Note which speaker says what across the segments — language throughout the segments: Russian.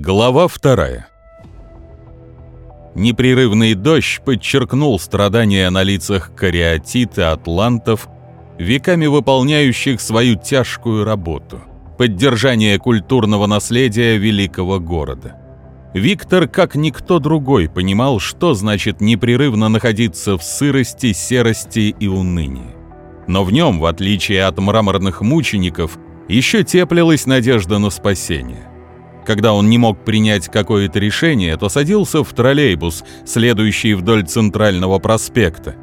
Speaker 1: Глава вторая. Непрерывный дождь подчеркнул страдания на лицах кариатит и атлантов, веками выполняющих свою тяжкую работу – поддержание культурного наследия великого города. Виктор, как никто другой, понимал, что значит непрерывно находиться в сырости, серости и унынии. Но в нем, в отличие от мраморных мучеников, еще теплилась надежда на спасение. Когда он не мог принять какое-то решение, то садился в троллейбус, следующий вдоль центрального проспекта.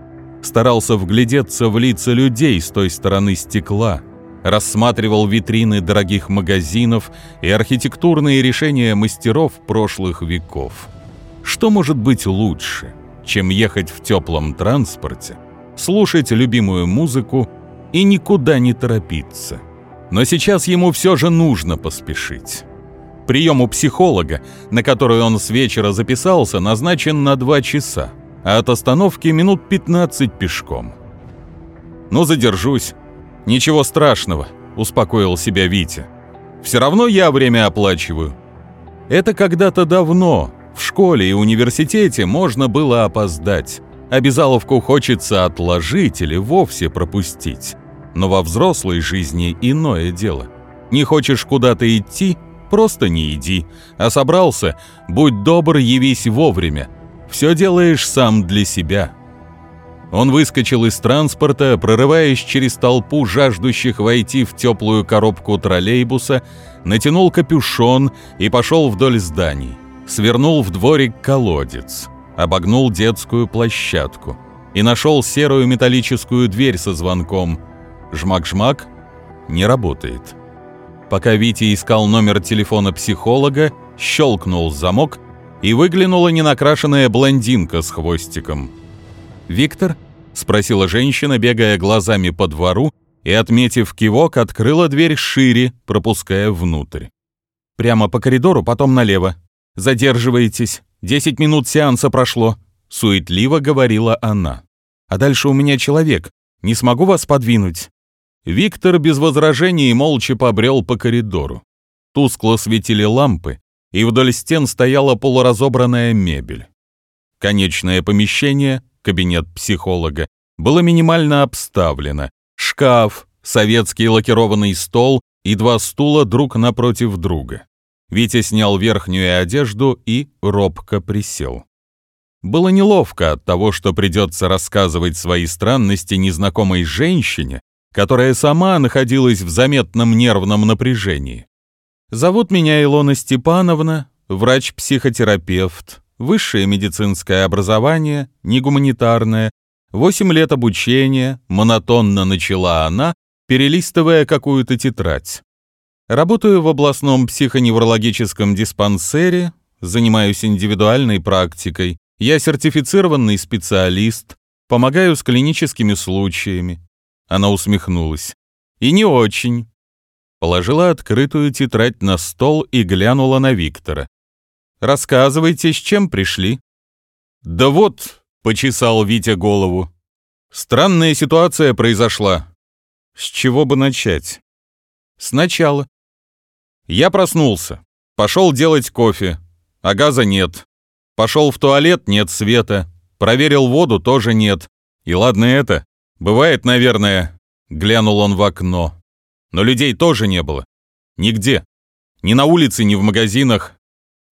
Speaker 1: Старался вглядеться в лица людей с той стороны стекла, рассматривал витрины дорогих магазинов и архитектурные решения мастеров прошлых веков. Что может быть лучше, чем ехать в теплом транспорте, слушать любимую музыку и никуда не торопиться? Но сейчас ему все же нужно поспешить. Прием у психолога, на который он с вечера записался, назначен на два часа, а от остановки минут 15 пешком. «Ну, задержусь. Ничего страшного», — успокоил себя Витя. «Все равно я время оплачиваю». Это когда-то давно, в школе и университете можно было опоздать. Обязаловку хочется отложить или вовсе пропустить. Но во взрослой жизни иное дело. Не хочешь куда-то идти Просто не иди, а собрался, будь добр, явись вовремя. Все делаешь сам для себя. Он выскочил из транспорта, прорываясь через толпу жаждущих войти в теплую коробку троллейбуса, натянул капюшон и пошел вдоль зданий. Свернул в дворик колодец, обогнул детскую площадку и нашел серую металлическую дверь со звонком. Жмак-жмак не работает. Пока Витя искал номер телефона психолога, щелкнул замок, и выглянула ненакрашенная блондинка с хвостиком. «Виктор?» — спросила женщина, бегая глазами по двору, и, отметив кивок, открыла дверь шире, пропуская внутрь. «Прямо по коридору, потом налево. Задерживаетесь. Десять минут сеанса прошло», — суетливо говорила она. «А дальше у меня человек. Не смогу вас подвинуть». Виктор без возражений молча побрел по коридору. Тускло светили лампы, и вдоль стен стояла полуразобранная мебель. Конечное помещение, кабинет психолога, было минимально обставлено. Шкаф, советский лакированный стол и два стула друг напротив друга. Витя снял верхнюю одежду и робко присел. Было неловко от того, что придется рассказывать свои странности незнакомой женщине, которая сама находилась в заметном нервном напряжении. Зовут меня Илона Степановна, врач-психотерапевт, высшее медицинское образование, не гуманитарное, 8 лет обучения, монотонно начала она, перелистывая какую-то тетрадь. Работаю в областном психоневрологическом диспансере, занимаюсь индивидуальной практикой. Я сертифицированный специалист, помогаю с клиническими случаями. Она усмехнулась. «И не очень». Положила открытую тетрадь на стол и глянула на Виктора. «Рассказывайте, с чем пришли?» «Да вот», — почесал Витя голову. «Странная ситуация произошла. С чего бы начать?» «Сначала». Я проснулся. Пошел делать кофе. А газа нет. Пошел в туалет, нет света. Проверил воду, тоже нет. И ладно это. «Бывает, наверное», — глянул он в окно. «Но людей тоже не было. Нигде. Ни на улице, ни в магазинах.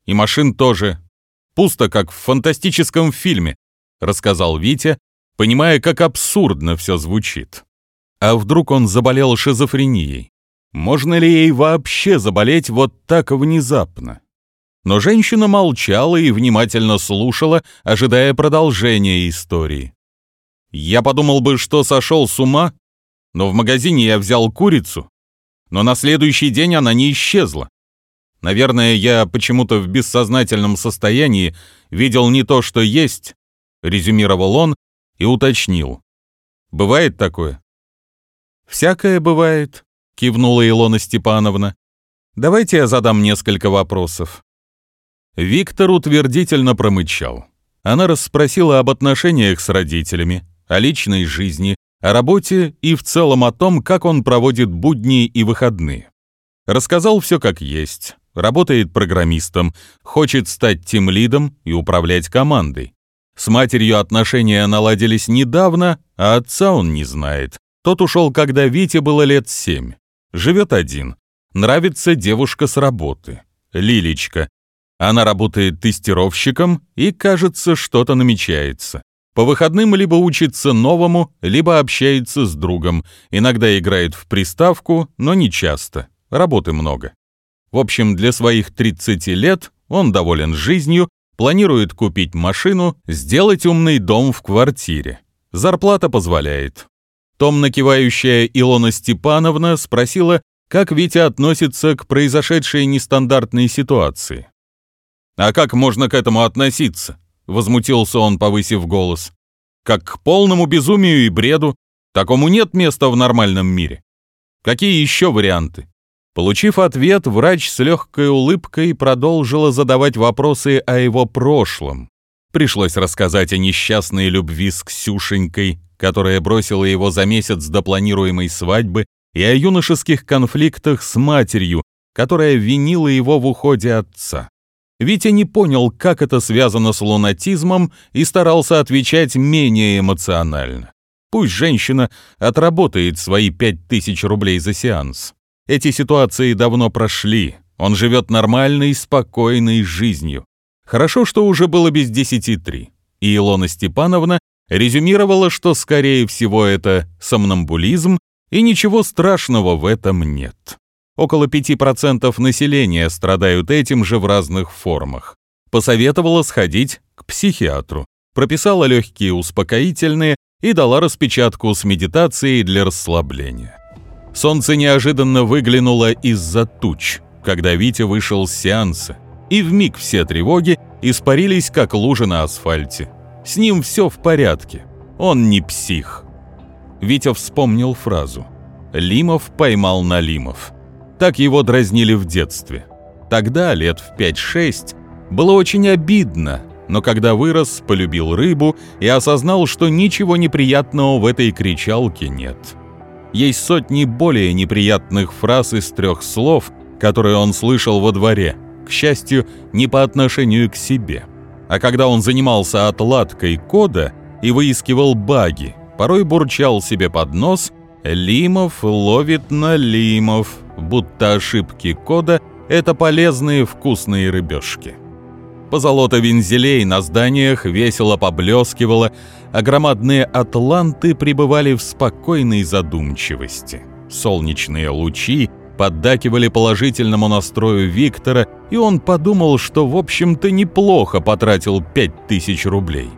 Speaker 1: И машин тоже. Пусто, как в фантастическом фильме», — рассказал Витя, понимая, как абсурдно все звучит. А вдруг он заболел шизофренией? Можно ли ей вообще заболеть вот так внезапно? Но женщина молчала и внимательно слушала, ожидая продолжения истории. Я подумал бы, что сошел с ума, но в магазине я взял курицу, но на следующий день она не исчезла. Наверное, я почему-то в бессознательном состоянии видел не то, что есть, резюмировал он и уточнил. Бывает такое? Всякое бывает, кивнула Илона Степановна. Давайте я задам несколько вопросов. Виктор утвердительно промычал. Она расспросила об отношениях с родителями, о личной жизни, о работе и в целом о том, как он проводит будни и выходные. Рассказал все как есть. работает программистом, хочет стать тимлидом и управлять командой. С матерью отношения наладились недавно, а отца он не знает. Тот ушел, когда Вите было лет семь. Живет один. Нравится девушка с работы. Лилечка. Она работает тестировщиком, и, кажется, что-то намечается. По выходным либо учится новому, либо общается с другом. Иногда играет в приставку, но не часто. Работы много. В общем, для своих 30 лет он доволен жизнью, планирует купить машину, сделать умный дом в квартире. Зарплата позволяет. Томно кивающая Илона Степановна спросила, как Витя относится к произошедшей нестандартной ситуации. «А как можно к этому относиться?» — возмутился он, повысив голос. «Как к полному безумию и бреду. Такому нет места в нормальном мире. Какие еще варианты?» Получив ответ, врач с легкой улыбкой продолжила задавать вопросы о его прошлом. Пришлось рассказать о несчастной любви с Ксюшенькой, которая бросила его за месяц до планируемой свадьбы, и о юношеских конфликтах с матерью, которая винила его в уходе отца. Витя не понял, как это связано с лунатизмом, и старался отвечать менее эмоционально. Пусть женщина отработает свои пять тысяч рублей за сеанс. Эти ситуации давно прошли. Он живет нормальной, спокойной жизнью. Хорошо, что уже было без десяти три. И Илона Степановна резюмировала, что, скорее всего, это сомнамбулизм, и ничего страшного в этом нет. Около 5% населения страдают этим же в разных формах. Посоветовала сходить к психиатру, прописала легкие успокоительные и дала распечатку с медитацией для расслабления. Солнце неожиданно выглянуло из-за туч, когда Витя вышел с сеанса, и вмиг все тревоги испарились, как лужи на асфальте. С ним все в порядке, он не псих. Витя вспомнил фразу «Лимов поймал Налимов». Так его дразнили в детстве. Тогда, лет в 5-6, было очень обидно, но когда вырос, полюбил рыбу и осознал, что ничего неприятного в этой кричалке нет. Есть сотни более неприятных фраз из трех слов, которые он слышал во дворе, к счастью, не по отношению к себе. А когда он занимался отладкой кода и выискивал баги, порой бурчал себе под нос «Лимов ловит на лимов», будто ошибки кода — это полезные вкусные рыбешки. Позолота вензелей на зданиях весело поблескивало, а громадные атланты пребывали в спокойной задумчивости. Солнечные лучи поддакивали положительному настрою Виктора, и он подумал, что, в общем-то, неплохо потратил пять тысяч рублей.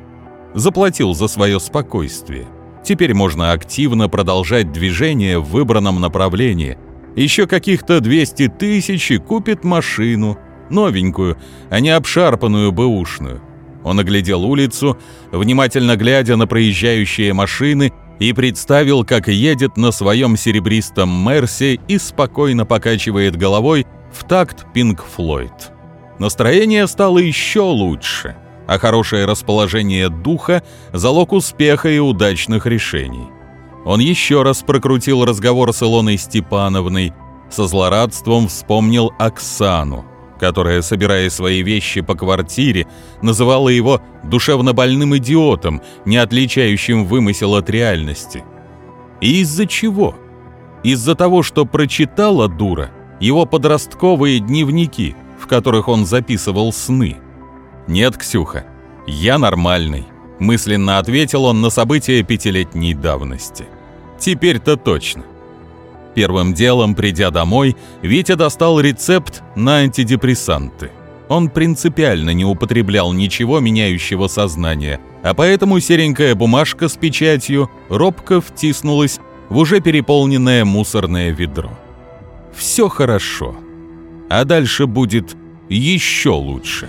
Speaker 1: Заплатил за свое спокойствие. Теперь можно активно продолжать движение в выбранном направлении, еще каких-то 200 тысяч и купит машину, новенькую, а не обшарпанную бэушную. Он оглядел улицу, внимательно глядя на проезжающие машины, и представил, как едет на своем серебристом Мерсе и спокойно покачивает головой в такт Пинк Флойд. Настроение стало еще лучше, а хорошее расположение духа – залог успеха и удачных решений. Он еще раз прокрутил разговор с Илоной Степановной, со злорадством вспомнил Оксану, которая, собирая свои вещи по квартире, называла его душевно больным идиотом, не отличающим вымысел от реальности. И из-за чего? Из-за того, что прочитала дура его подростковые дневники, в которых он записывал сны. «Нет, Ксюха, я нормальный», — мысленно ответил он на события пятилетней давности. Теперь-то точно. Первым делом, придя домой, Витя достал рецепт на антидепрессанты. Он принципиально не употреблял ничего, меняющего сознание, а поэтому серенькая бумажка с печатью робко втиснулась в уже переполненное мусорное ведро. Все хорошо, а дальше будет еще лучше.